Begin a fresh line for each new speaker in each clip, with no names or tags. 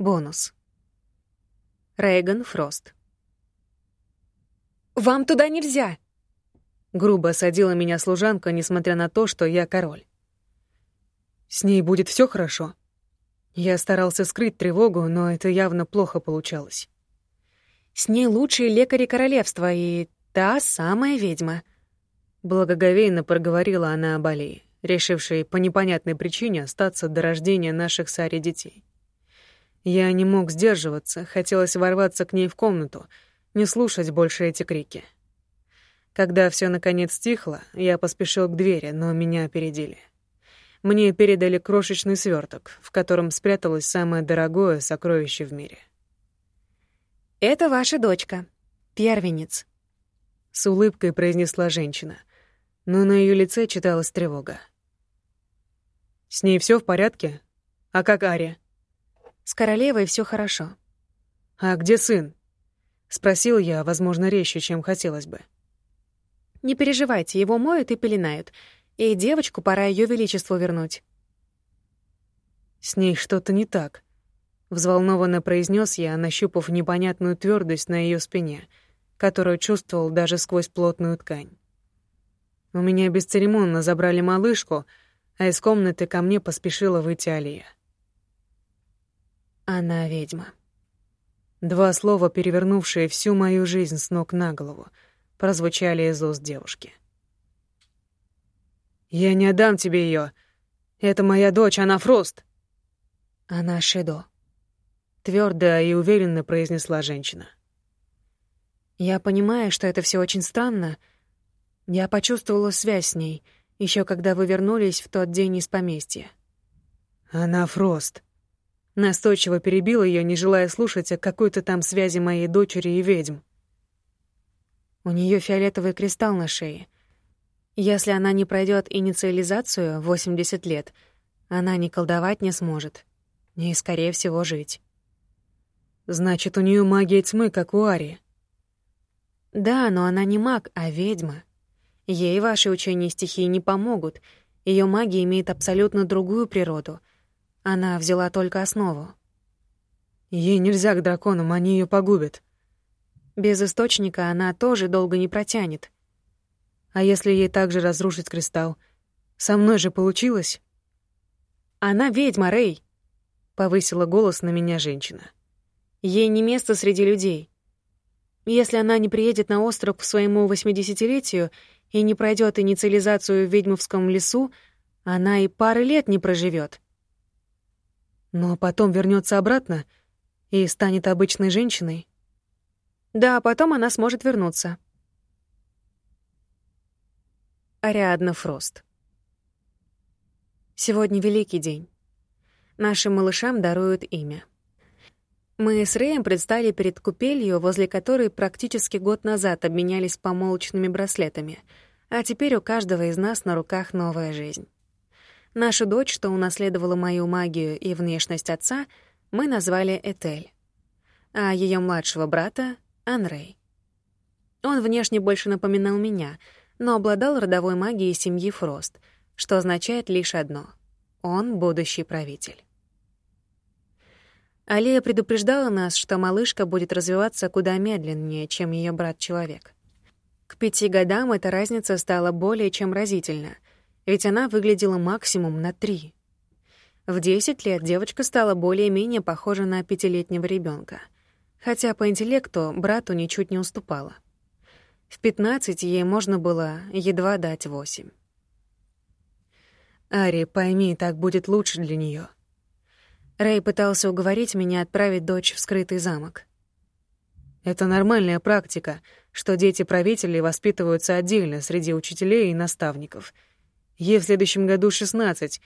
Бонус. Рейган Фрост.
«Вам туда нельзя!»
Грубо осадила меня служанка, несмотря на то, что я король. «С ней будет все хорошо?» Я старался скрыть тревогу, но это явно плохо получалось.
«С ней лучшие лекари королевства и та самая ведьма», —
благоговейно проговорила она об Алии, решившей по непонятной причине остаться до рождения наших с Ари детей. Я не мог сдерживаться, хотелось ворваться к ней в комнату, не слушать больше эти крики. Когда все наконец стихло, я поспешил к двери, но меня опередили. Мне передали крошечный сверток, в котором спряталось самое дорогое сокровище в мире.
«Это ваша дочка, первенец», —
с улыбкой произнесла женщина, но на ее лице читалась тревога. «С ней все в порядке? А как Ария?»
С королевой все хорошо.
А где сын? Спросил я, возможно, резче, чем хотелось бы.
Не переживайте, его моют и пеленают. И девочку пора ее величеству вернуть.
С ней что-то не так. Взволнованно произнес я, нащупав непонятную твердость на ее спине, которую чувствовал даже сквозь плотную ткань. У меня бесцеремонно забрали малышку, а из комнаты ко мне поспешила выйти Алия. Она ведьма. Два слова, перевернувшие всю мою жизнь с ног на голову, прозвучали из уст девушки. «Я не отдам тебе ее. Это моя дочь, она Фрост». «Она Шедо», — твердо и уверенно произнесла женщина. «Я понимаю, что это все очень странно. Я почувствовала связь с ней, еще когда вы вернулись в тот день из поместья». «Она Фрост», Настойчиво перебил ее, не желая слушать о какой-то там связи моей дочери и ведьм. У нее фиолетовый кристалл на шее. Если она не пройдет инициализацию в 80 лет, она ни колдовать не сможет, ни, скорее всего, жить. Значит, у нее магия тьмы, как у Ари. Да, но она не маг, а ведьма. Ей ваши учения стихии не помогут. Ее магия имеет абсолютно другую природу — она взяла только основу. Ей нельзя к драконам, они ее погубят. Без источника она тоже долго не протянет. А если ей также разрушить кристалл? Со мной же получилось. Она ведьма, Рэй, повысила голос на меня женщина. Ей не место среди людей. Если она не приедет на остров к своему восьмидесятилетию и не пройдет инициализацию в ведьмовском лесу, она и пары лет не проживет. Но потом вернется обратно и станет обычной женщиной. Да, потом она сможет вернуться. Ариадна Фрост. Сегодня великий день. Нашим малышам даруют имя. Мы с Рэем предстали перед купелью, возле которой практически год назад обменялись помолочными браслетами, а теперь у каждого из нас на руках новая жизнь. Нашу дочь, что унаследовала мою магию и внешность отца, мы назвали Этель, а ее младшего брата — Анрей. Он внешне больше напоминал меня, но обладал родовой магией семьи Фрост, что означает лишь одно — он будущий правитель. Алия предупреждала нас, что малышка будет развиваться куда медленнее, чем ее брат-человек. К пяти годам эта разница стала более чем разительна — ведь она выглядела максимум на три. В 10 лет девочка стала более-менее похожа на пятилетнего ребенка, хотя по интеллекту брату ничуть не уступала. В 15 ей можно было едва дать 8. «Ари, пойми, так будет лучше для нее. Рэй пытался уговорить меня отправить дочь в скрытый замок. Это нормальная практика, что дети правителей воспитываются отдельно среди учителей и наставников — Ей в следующем году 16.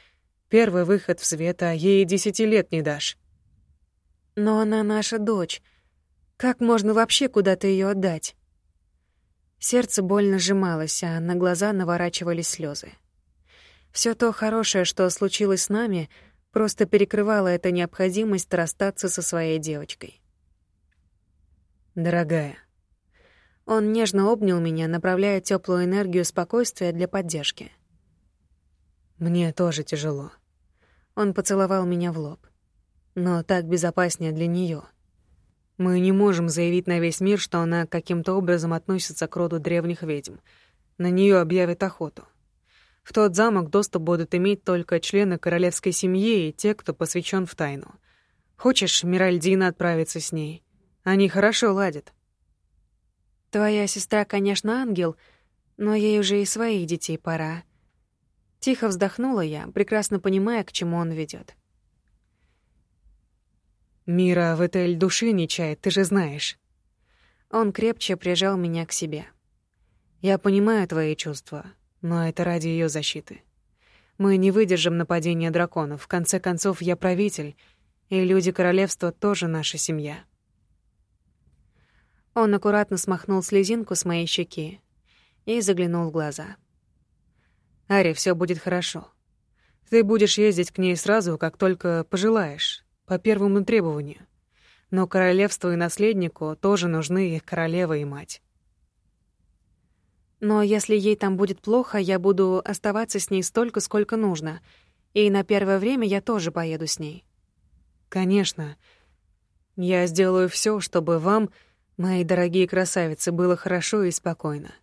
Первый выход в свет, а ей десяти лет не дашь. Но она наша дочь. Как можно вообще куда-то ее отдать? Сердце больно сжималось, а на глаза наворачивались слезы. Все то хорошее, что случилось с нами, просто перекрывало эта необходимость расстаться со своей девочкой. Дорогая, он нежно обнял меня, направляя теплую энергию спокойствия для поддержки. Мне тоже тяжело. Он поцеловал меня в лоб. но так безопаснее для нее. Мы не можем заявить на весь мир, что она каким-то образом относится к роду древних ведьм. На нее объявят охоту. В тот замок доступ будут иметь только члены королевской семьи и те, кто посвящен в тайну. Хочешь, Миральдина отправиться с ней? Они хорошо ладят.
Твоя сестра, конечно, ангел, но ей уже и своих детей пора. Тихо вздохнула я, прекрасно понимая, к чему он ведет.
Мира в Этель души не чает, ты же знаешь.
Он крепче прижал меня к себе.
Я понимаю твои чувства, но это ради ее защиты. Мы не выдержим нападения драконов. В конце концов, я правитель, и люди королевства тоже наша семья.
Он аккуратно смахнул слезинку с моей щеки и заглянул в глаза.
«Ари, все будет хорошо. Ты будешь ездить к ней сразу, как только пожелаешь, по первому требованию. Но королевству и наследнику тоже нужны их королева и мать.
Но если ей там будет плохо, я буду оставаться с ней столько, сколько нужно. И на первое время я тоже поеду с ней.
Конечно. Я сделаю все, чтобы вам, мои дорогие красавицы, было хорошо и спокойно.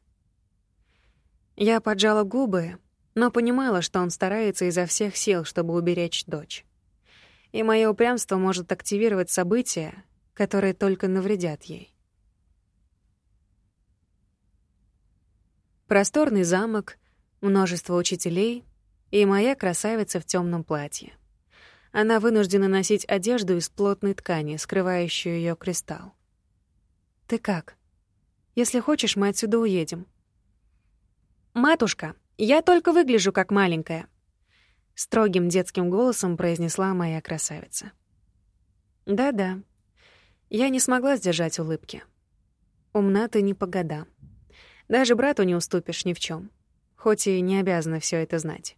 Я поджала губы, но понимала, что он старается изо всех сил, чтобы уберечь дочь. И мое упрямство может активировать события, которые только навредят ей. Просторный замок, множество учителей и моя красавица в темном платье. Она вынуждена носить одежду из плотной ткани, скрывающую ее кристалл. «Ты как? Если хочешь, мы отсюда уедем». «Матушка, я только выгляжу как маленькая», — строгим детским голосом произнесла моя красавица. «Да-да». Я не смогла сдержать улыбки. Умна ты не по годам. Даже брату не уступишь ни в чем, хоть и не обязана все это знать.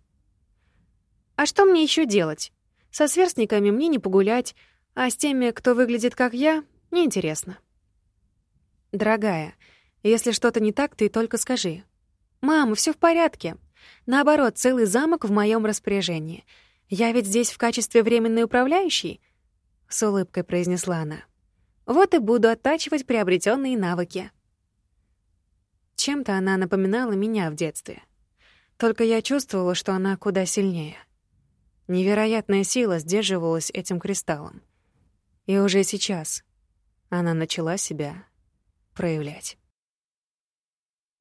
А что мне еще делать? Со сверстниками мне не погулять, а с теми, кто выглядит как я, неинтересно. Дорогая, если что-то не так, ты только скажи. Мама, все в порядке. Наоборот, целый замок в моем распоряжении. Я ведь здесь в качестве временной управляющей, с улыбкой произнесла она. Вот и буду оттачивать приобретенные навыки. Чем-то она напоминала меня в детстве. Только я чувствовала, что она куда сильнее. Невероятная сила сдерживалась этим кристаллом. И уже сейчас она начала себя проявлять.